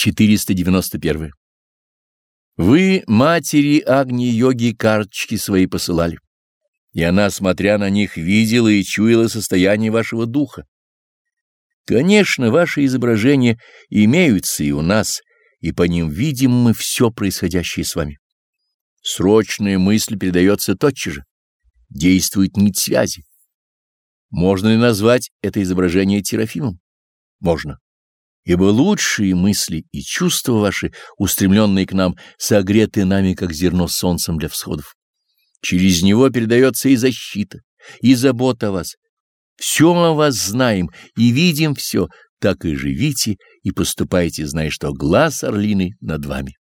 491. Вы, матери Агни-йоги, карточки свои посылали, и она, смотря на них, видела и чуяла состояние вашего духа. Конечно, ваши изображения имеются и у нас, и по ним видим мы все происходящее с вами. Срочная мысль передается тотчас же, действует нить связи. Можно ли назвать это изображение Терафимом? Можно. Ибо лучшие мысли и чувства ваши, устремленные к нам, согреты нами, как зерно солнцем для всходов. Через него передается и защита, и забота о вас. Все о вас знаем и видим все, так и живите и поступайте, зная, что глаз орлины над вами.